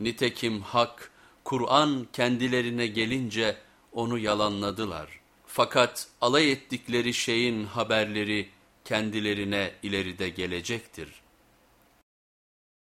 Nitekim hak, Kur'an kendilerine gelince onu yalanladılar. Fakat alay ettikleri şeyin haberleri kendilerine ileride gelecektir.